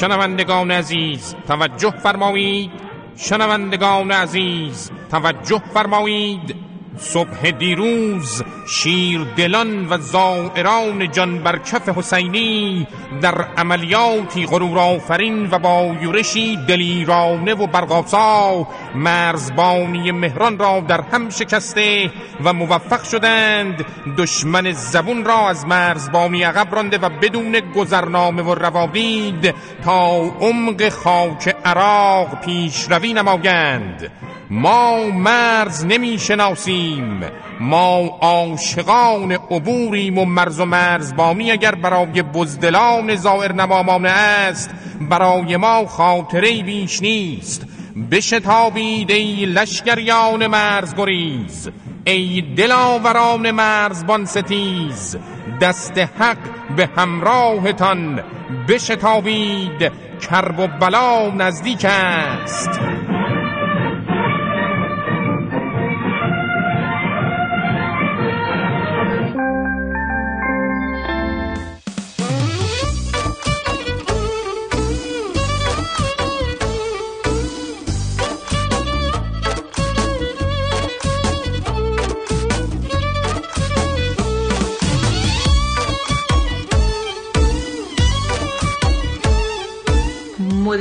شنوندگان عزیز توجه فرمایید. شنوندگان عزیز توجه فرمایید. صبح دیروز شیر دلان و زائران جان برکف حسینی در عملیاتی غرور آفرین و با یورشی دلیرانه و برقاسا مرزبانی مهران را در هم شکسته و موفق شدند. دشمن زبون را از مرزبانی عقب رانده و بدون گذرنامه و روابید تا عمق خاک عراق پیشروی نمایند. ما مرز نمی شناسیم ما عاشقان عبوریم و مرز و مرزبانی اگر برای بزدلان زائر نمامانه است برای ما خاطره بیش نیست. بشتابید ای لشکریان مرزگریز ای دلاوران مرزبان ستیز. دست حق به همراهتان بشتابید کرب و بلا نزدیک است.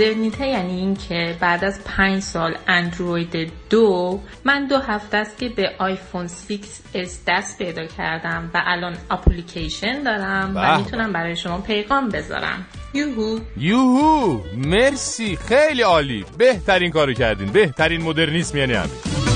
مدرنیته یعنی این که بعد از پنج سال اندروید دو من دو هفته است که به آیفون 6s دست پیدا کردم و الان اپلیکیشن دارم. و می‌تونم برای شما پیغام بذارم. یوهو. یوهو. مرسی. خیلی عالی. بهترین کارو کردین. بهترین مدرنیسم یعنی همین.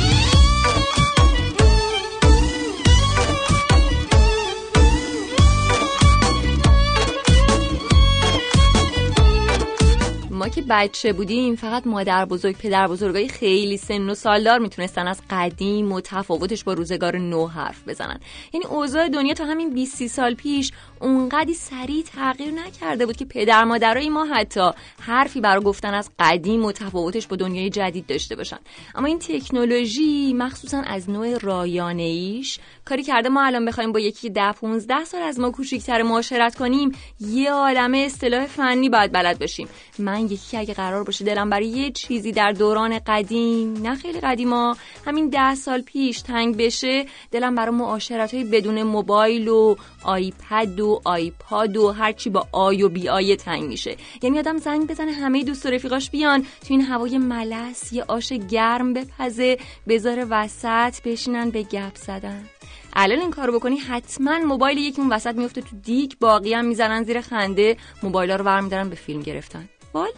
که بچه بودیم فقط مادر بزرگ پدر بزرگای خیلی سن و سالدار می‌تونستن از قدیم و تفاوتش با روزگار نو حرف بزنن. یعنی اوضاع دنیا تا همین 20 30 سال پیش اونقدی سریع تغییر نکرده بود که پدر مادرای ما حتی حرفی برای گفتن از قدیم و تفاوتش با دنیای جدید داشته باشن. اما این تکنولوژی مخصوصا از نوع رایانه ایش کاری کرده ما الان بخوایم با یکی ده 15 سال از ما کوچیکتر معاشرت کنیم یه عالمه اصطلاح فنی باید بلد باشیم. من یکی اگه قرار باشه دلم برای یه چیزی در دوران قدیم نه خیلی قدیما همین ده سال پیش تنگ بشه دلم برای معاشرت های بدون موبایل و iPad و iPod و هرچی با i و بی i تنگ میشه. یعنی آدم زنگ بزنه همه دوست و رفیقاش بیان تو این هوای ملس یه آش گرم بپزه بذاره وسط بشینن به گپ زدن. الان این کارو بکنی حتما موبایل یکی اون وسط میفته تو دیگ باقی هم می‌زنن زیر خنده موبایلا رو برمیدارن به فیلم گرفتن. والا.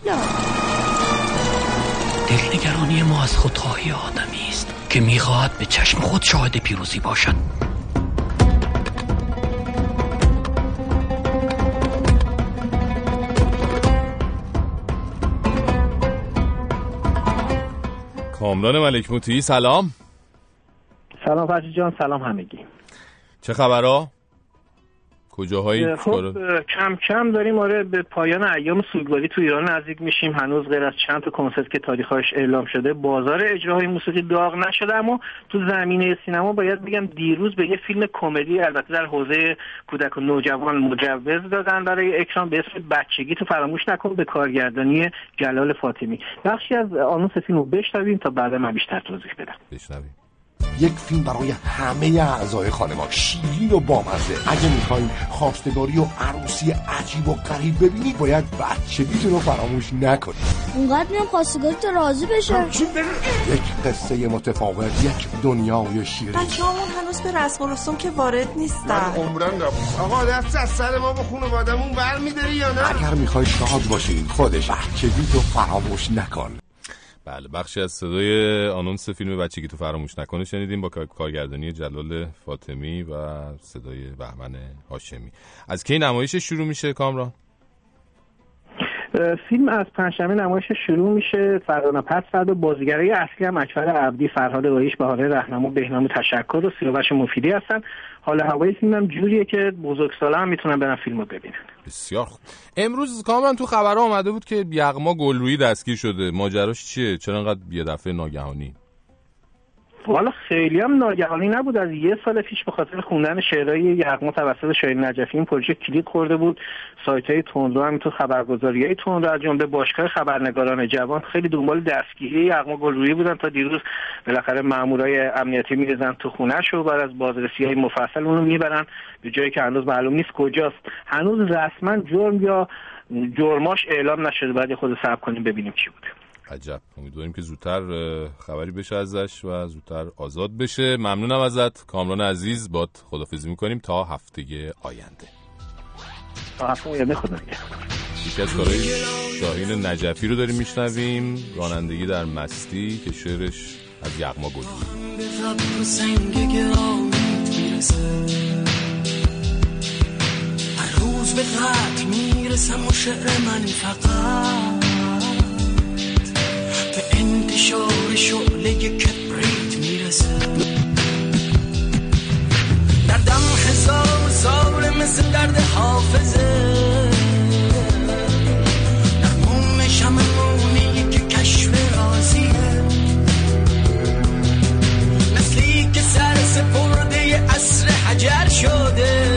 دلنگرانی ما از خودخواهی آدمی است که می‌خواهد به چشم خود شاهد پیروزی باشد. کامران ملک موتی سلام. سلام فرشی جان سلام همگی. چه خبرها؟ کجاهایی؟ خب کم کم داریم آره به پایان ایام سوگواری تو ایران نزدیک میشیم. هنوز غیر از چند تا کنسرت که تاریخش اعلام شده بازار اجراهای موسیقی داغ نشده اما تو زمینه سینما باید بگم دیروز به یه فیلم کمدی البته در حوزه کودک و نوجوان مجوز دادن برای اکران به اسم بچگی تو فراموش نکن به کارگردانی جلال فاطمی. بخشی از آنونس فیلم رو بشنویم تا بعد من بیشتر توضیح بدم. بشنویم. یک فیلم برای همه اعضای خانمان شیرین و بامزه. اگه می‌خواین خواستگاری و عروسی عجیب و غریب ببینید باید بچگیتون رو فراموش نکنید. اونقدر میام خواستگاری تو راضی بشه یک قصه متفاوت یک دنیای شیرین. بچه همون هنوز به رسم و رسوم که وارد نیستن. عمرن نبود. آقا دست از سر ما به خانوادمون بر میداری یا نه؟ اگر می‌خوای شاد باشید خودش بچگیتو فراموش نکن. بله بخشی از صدای آنونس فیلم بچگی تو فراموش نکنه شنیدیم با کار- کارگردانی جلال فاطمی و صدای بهمن هاشمی. از کی نمایش شروع میشه کامران؟ فیلم از پنجشنبه نمایش شروع میشه فردا پس فردا بازیگرای اصلی هم اکبر عبدی فرهاد رایش بهاره رهنما بهنام تشکر و سیاوش مفیدی هستن. حال هوای فیلم هم جوریه که بزرگسالا هم می‌تونن برن فیلم رو ببینن. بسیار خوب. امروز کامران تو خبرها آمده بود که یغما گلرویی دستگیر شده. ماجراش چیه؟ چرا انقدر یه دفعه ناگهانی؟ والا خیلی هم ناگهانی نبود. از یه سال پیش به خاطر خوندن شعرهای یغما توسط شاهین نجفی این پروژه کلید خورده بود. سایت های تندرو هم تو خبرگزاری های تندرو از جمله باشگاه خبرنگاران جوان خیلی دنبال دستگیری یغما گلرویی بودن تا دیروز بالاخره مامورای امنیتی میرزن تو خونهش و بعد از بازرسی های مفصل اونو می‌برن. به جایی که هنوز معلوم نیست کجاست. هنوز رسما جرم یا جرماش اعلام نشده. بعد خود صبر کنیم ببینیم چی بوده. عجب. امیدواریم که زودتر خبری بشه ازش و زودتر آزاد بشه. ممنونم ازت. کامران عزیز باد خدافزی می‌کنیم تا هفته آینده یکی از کارهای شاهین نجفی رو داریم میشنویم. رانندگی در مستی که شعرش از یغما گل. به هر روز قتل می‌رسم و شعر من فقط. انتشار شعله کبریت می‌رسد. در دم هزار زار مثل درد حافظه. در موم شم مونه که کشف رازیه مثلی که سر سپرده اصر حجر شده.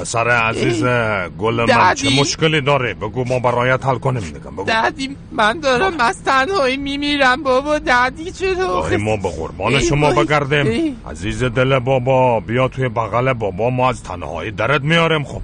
پسر عزیز گل من چه؟ مشکلی داره؟ بگو ما برایت حل کنیم دیگه بگو. دادی من دارم از تنهایی میمیرم بابا. دادی چرا ای ما به قربان شما. بگردیم. عزیز دل بابا بیا توی بغل بابا ما از تنهایی درت میاریم خب؟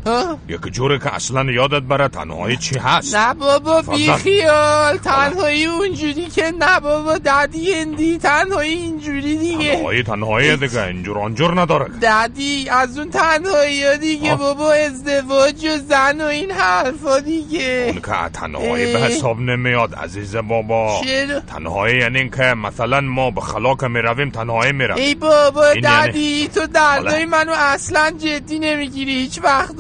یک جوری که اصلا یادت بره تنهایی چی هست. نه بابا. بیخیال. تنهایی اونجوری که نه بابا. دادی اندی تنهایی اینجوری دیگه. تنهایی تنهایی دیگه اینجور آنجور نداره. دادی از اون تنهایی ها دیگه بابا ازدواج و زن و این حرفا دیگه. اون که تنهایی به. حساب نمیاد عزیز بابا. چرا؟ تنهایی یعنی این که مثلا ما به خلا که می‌رویم تنهایی می‌رویم ای بابا این یعنی- دادی تو دردای منو اصلا جدی نمی‌گیری هیچ وقت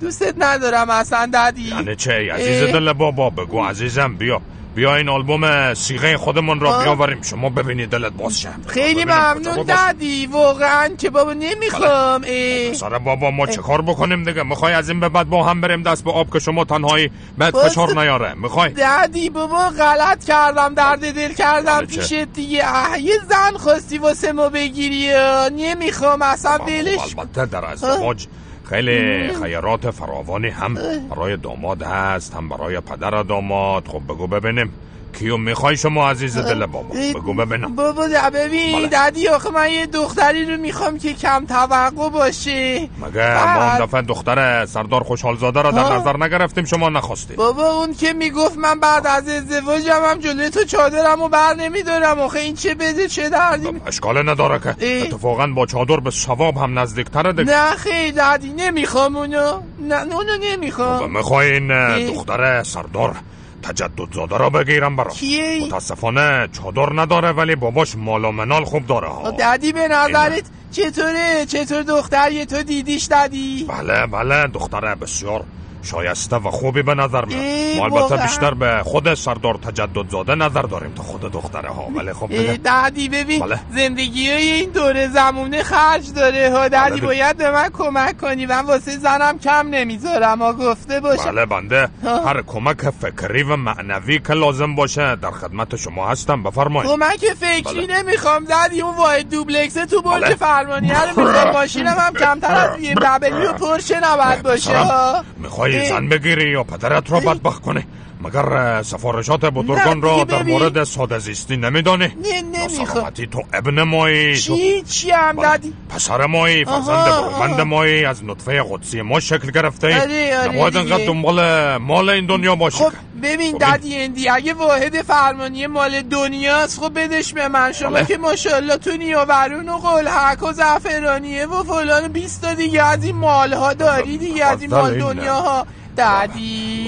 دوستت ندارم اصلا دادی یعنی چه عزیز. دل بابا بگو عزیزم بیا. بیا این آلبوم سیغه خودمون را. بیاوریم. شما ببینید دلت باز شه. خیلی ببینم کجا ممنون. دادی. واقعا که بابا نمی‌خوام. اه. سر بابا ما چه کار بکنیم دیگه؟ می‌خوای از این به بعد با هم بریم دست به آب که شما تنهایی باز- فشار نیاره. می‌خوای؟ دادی بابا غلط کردم درد دل کردم چه؟ پیشت دیگه. یه زن خواستی واسه ما بگیری. نمی‌خوام اصلا ولش البته در ازدواج خیلی خیرات فراوانی هم برای داماد هست هم برای پدر داماد. خب بگو ببینیم. کیو می‌خوای شما عزیز دل بابا؟ بگو ببینم. بابا ببین بله. دادی آخه من یه دختری رو می‌خوام که کم توقع باشه. مگه ما هم دفعه دختر سردار خوشحالزاده را در؟ نظر نگرفتیم شما نخواستی بابا اون که می‌گفت من بعد از ازدواجم هم جلوی تو چادرم و بر نمیدارم. آخه این چه بده چه دردی؟ اشکال نداره که. اتفاقا با چادر به ثواب هم نزدیکتره دیگه. نه خیلی دادی نمی‌خوام اونو. نه اونو نمی‌خوام. می‌خوای این. دختر سردار تجدد زاده را بگیرم برا کیه؟ متاسفانه چادر نداره ولی باباش مال و منال خوب داره ها. دادی به نظرت. چطوره؟ چطور دختری تو دیدیش دادی؟ بله بله دختره بسیار شایسته و خوبی به نظر میاد ما البته؟ بیشتر به خود سردار تجدد زاده نظر داریم تا خود دختره ها ولی خب دیگه دادی ببین بله. زندگی های این دوره زمونه خرج داره ها دادی بله. باید به من کمک کنی من واسه زنم کم نمی‌ذارم ها گفته باشم بله بنده ها. هر کمک فکری و معنوی که لازم باشه در خدمت شما هستم بفرمایید کمک فکری بله. نمی‌خوام دادی اون واحد دوبلکسه تو برج بله. فرمانیه رو می‌خوام ماشینم هم کمتر از بی دبلیو پرشه نباید باشه ها می‌خوای اه. زن بگیری یا پدرت را بدبخت کنی مگر سفارشات بزرگان را در. مورد ساده زیستی نمیدانی نه نمی‌خوام سلامتی تو ابن مایی چی چی هم بله. دادی پسر مایی فرزند برومند. مایی از نطفه قدسی ما شکل گرفته ای آره، آره نباید. انقدر دنبال مال این دنیا باشی خب ببین دادی اندی اگه واحد فرمانی مال دنیاست خب بدش به من شما بله. که ماشاءالله تو نیاورون و قلحک و زعفرانیه و فلان بیست دیگه از این مالها داری دیگه از این مال اینه. دنیاها دادی.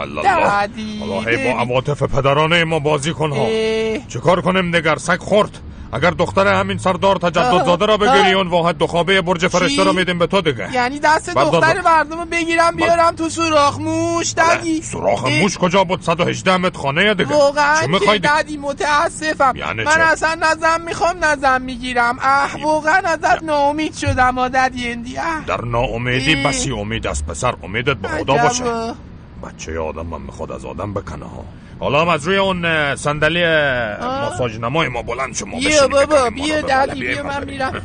الله. دادی. ببین. با عواطف پدرانه ما بازی کن ها اه. چیکار کنیم دگر سگ خورد. اگر دختر همین سردار تجدد. زاده را بگیری. اون واحد دو خوابه برج فرشته را میدیم به تو دیگه یعنی دست دختر. مردم رو بگیرم بیارم تو سوراخ موش دادی سوراخ. موش کجا بود 118 متر خانه دیگه واقعا چه می‌خوای؟ دادی متاسفم یعنی من چه؟ اصلا نظم می‌خوام نظم می‌گیرم اه واقعا ازت ناامید شدم ها دادی اندی در ناامیدی. بسی امید است پسر امیدت به خدا. باشه بچه آدم هم می‌خواد از آدم بکنه ها حالا هم از روی اون صندلی ماساژ نمای ما بلند شما بیا بابا بیا. دادی بیا من میرم.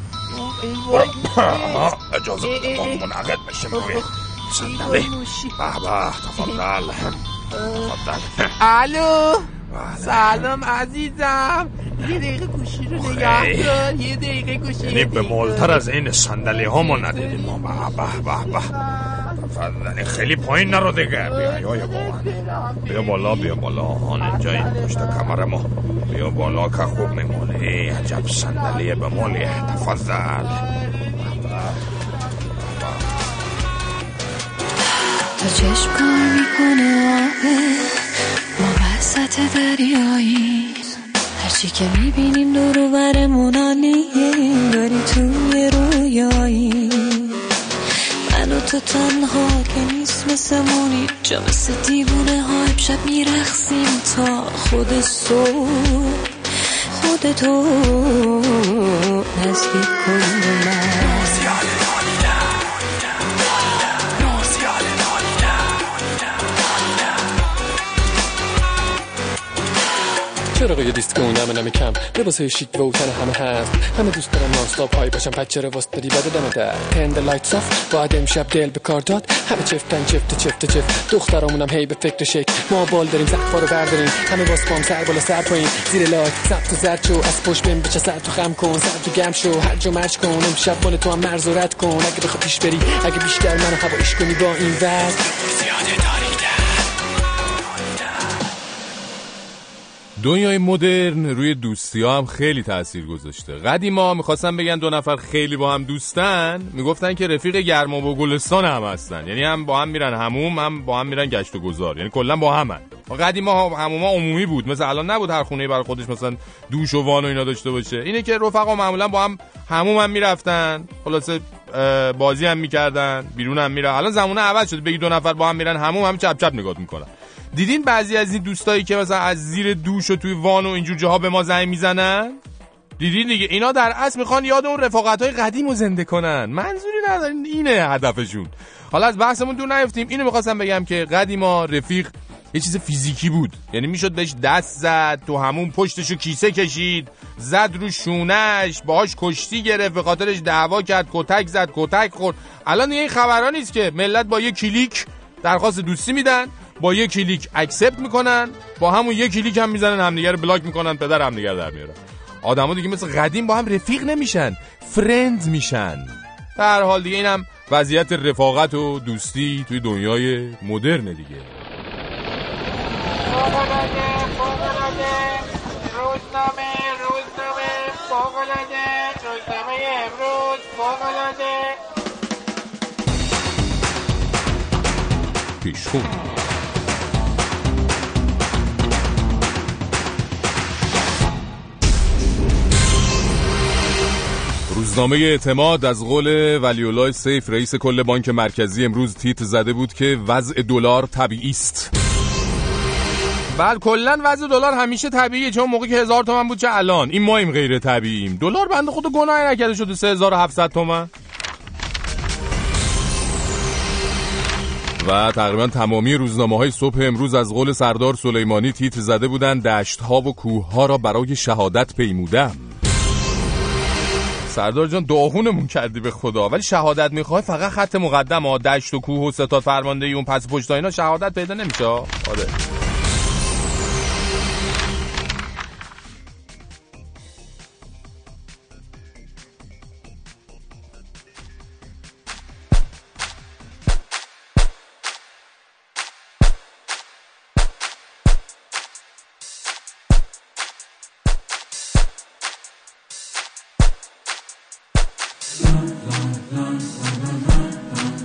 اجازه بده. منعقد بشیم. روی صندلی. به به تفضل. تفضل. الو؟ سلام عزیزم. یه دقیقه گوشی رو نگه. دار. یه دقیقه گوشی یعنی به مالتر از این صندلی ها ما ندیدیم ما. به به به خیلی پایین نرو دیگه. بیا یا یا بابا. بیا بالا بیا بالا. آن اینجا این پشت کمر ما. بیا بالا که خوب میمونه. عجب صندلی به مالیه تفضل تا چشم کار می‌کنه وسط دریایی هرچی که می‌بینیم دور برمون داری توی رویایی من و تو تنها که نیست مثل مونی جا مثل دیوونه ها امشب میرخسیم تا خود صبح. خود تو نزدیک کن من. چرا یه دیست همه نمی کم؟ لباسای شیک و اوتن همه هست. همه دوست دارن نانستاپ های باشن. پس چرا واسه دادی بده دم در تند لایت آف بعد امشب دل به کار داد. همه چفتن چفت چفت چفت. دخترامونم هی به فکر شک. ما بال داریم سقفا رو برداریم. همه باز پام سر بالا سر پایین. زیر لایت سبت و زرد شو. از پشت بیم بچه سر تو خم کن. سر تو گم شو. هر جا مرج کن. امشب مال تو هم مرز و رد کن. اگه بخوای پیش بری اگه بیشتر منو هوایش کنی با این وزن زیاده تاریک دنیای مدرن روی دوستی ها هم خیلی تاثیر گذاشته. قدیما می‌خواستن بگن دو نفر خیلی با هم دوستن می‌گفتن که رفیق گرما و گلستان هم هستن. یعنی هم با هم میرن هموم هم با هم میرن گشت و گذار. یعنی کلا با همن قدیما هموما عمومی بود. مثل الان نبود هر خونه برای خودش مثلا دوش و وان و اینا داشته باشه. اینه که رفقا معمولا با هم هموم هم می‌رفتن. خلاصه بازی هم می‌کردن بیرون هم میره الان زمونه عوض شده. بگی دو نفر با هم میرن هموم هم چپ چپ نگاه می‌کنن. دیدین بعضی از این دوستایی که مثلا از زیر دوش و توی وان و اینجور جاها به ما زنگ می‌زنن؟ دیدین دیگه اینا در اصل می‌خوان یاد اون رفاقت های قدیم رو زنده کنن. منظوری ندارین اینه هدفشون. حالا از بحثمون دور نیفتیم. اینو می‌خواستم بگم که قدیما رفیق یه چیز فیزیکی بود. یعنی می‌شد بهش دست زد تو حموم پشتشو کیسه کشید زد رو شونش باهاش کشتی گرفت به خاطرش دعوا کرد کتک زد کتک خورد. الان این خبران نیست که ملت با یه کلیک درخواست دوستی میدن. با یک کلیک accept می‌کنن با همون یک کلیک هم می‌زنن همدیگه رو block می‌کنن پدر همدیگه در میارن آدما دیگه مثل قدیم با هم رفیق نمیشن friend میشن. در حال دیگه اینم وضعیت رفاقت و دوستی توی دنیای مدرن دیگه. روزنامه روزنامه روزنامه امروز پیشخون. روزنامه اعتماد از قول ولیولای سیف رئیس کل بانک مرکزی امروز تیت زده بود که وضع دلار طبیعی است. بله کلا وضع دلار همیشه طبیعیه. چون موقعی که هزار تومن بود چه الان؟ این مایم غیر طبیعیم. دلار بنده خود گناهی نکرده شده 3700 تومن. و تقریبا تمامی روزنامه های صبح امروز از قول سردار سلیمانی تیتر زده بودند دشت ها و کوه ها را برای شهادت پیمودم. سردار جان دعاهونمون کردی به خدا. ولی شهادت می‌خوای فقط خط مقدم ها دشت و کوه و ستاد فرمانده اون پس پشت اینا شهادت پیدا نمیشه؟ آره.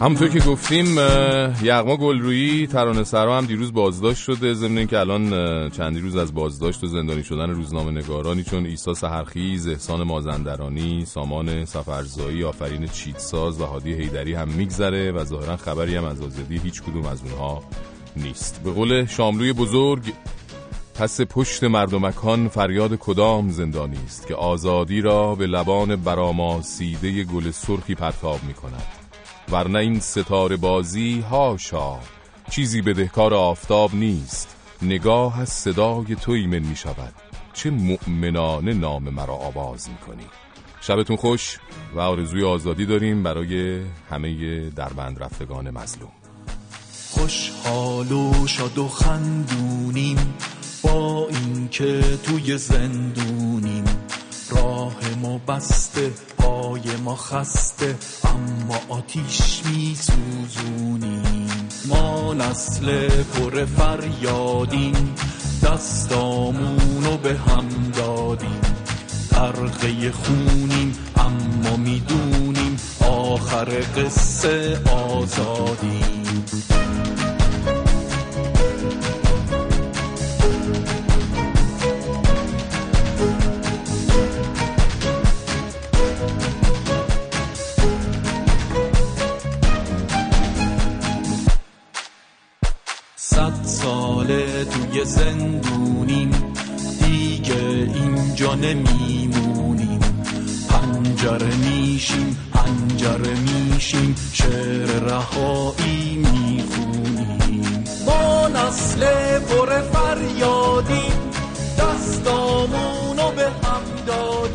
همونطور که گفتیم یغما گلرویی ترانه سرا هم دیروز بازداشت شده. ضمن که الان چندی روز از بازداشت و زندانی شدن روزنامه نگارانی چون ایسا سهرخیز احسان مازندرانی سامان سفرزایی آفرین چیتساز و هادی هیدری هم میگذره و ظاهرا خبری هم از آزادی هیچ کدوم از اونها نیست. به قول شاملوی بزرگ پس پشت مردمکان فریاد کدام زندانی است که آزادی را به لبان براماسیده گل سرخی پرتاب می کند ورنه این ستاره بازی هاشا چیزی بدهکار آفتاب نیست. نگاه از صدای تو ایمن می شود چه مؤمنانه نام مرا آواز می کنی شبتون خوش و آرزوی آزادی داریم برای همه دربند رفتگان مظلوم. خوشحال و شاد و خندونیم با اینکه توی زندونیم راه ما بسته پای ما خسته اما آتیش می سوزونیم ما نسل پر فریادیم دستامونو به هم دادیم. غرقه خونیم اما می‌دونیم آخر قصه آزادیم. توی زندونیم. دیگه اینجا نمیمونیم. پنجره میشیم پنجره میشیم. شعر رهایی می‌خونیم. ما نسل پر فریادیم. دستا خاموش